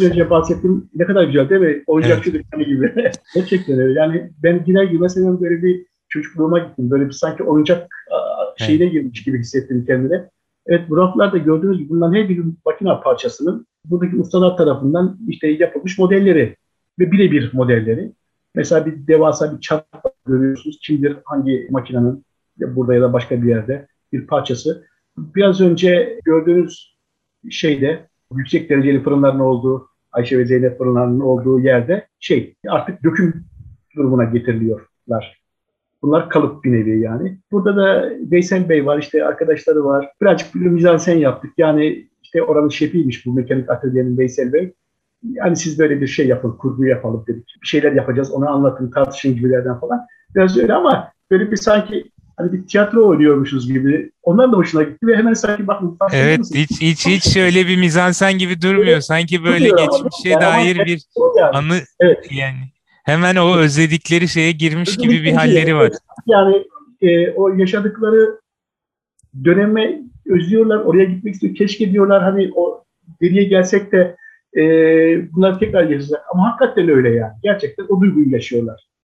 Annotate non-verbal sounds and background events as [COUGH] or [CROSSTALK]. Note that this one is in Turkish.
önce bahsettiğim ne kadar güzel değil mi? Oyuncakçı evet. dükkanı gibi. [LAUGHS] Gerçekten öyle. Yani ben gider girmez böyle bir çocukluğuma gittim. Böyle bir sanki oyuncak şeyine evet. girmiş gibi hissettim kendine. Evet bu raflarda gördüğünüz gibi bunların her bir makine parçasının buradaki ustalar tarafından işte yapılmış modelleri ve birebir modelleri. Mesela bir devasa bir çarp görüyorsunuz. Kimdir hangi makinenin burada ya da başka bir yerde bir parçası. Biraz önce gördüğünüz şeyde yüksek dereceli fırınların olduğu, Ayşe ve Zeynep fırınlarının olduğu yerde şey artık döküm durumuna getiriliyorlar. Bunlar kalıp bir nevi yani. Burada da Veysel Bey var, işte arkadaşları var. Birazcık bir mizansen yaptık. Yani işte oranın şefiymiş bu mekanik atölyenin Veysel Bey. Yani siz böyle bir şey yapın, kurgu yapalım dedik. Bir şeyler yapacağız, onu anlatın, tartışın gibilerden falan. Biraz öyle ama böyle bir sanki hani bir tiyatro oynuyormuşuz gibi. Onlar da hoşuna gitti ve hemen sanki bakın. Evet hiç hiç hiç şöyle bir mizansen gibi durmuyor. Sanki böyle geçmişe yani dair bir yani. anı evet. yani hemen o özledikleri şeye girmiş gibi bir halleri var. Yani e, o yaşadıkları döneme özlüyorlar, oraya gitmek istiyor. Keşke diyorlar hani o geriye gelsek de e, bunlar tekrar yaşayacak. Ama hakikaten öyle yani. Gerçekten o duyguyu yaşıyorlar.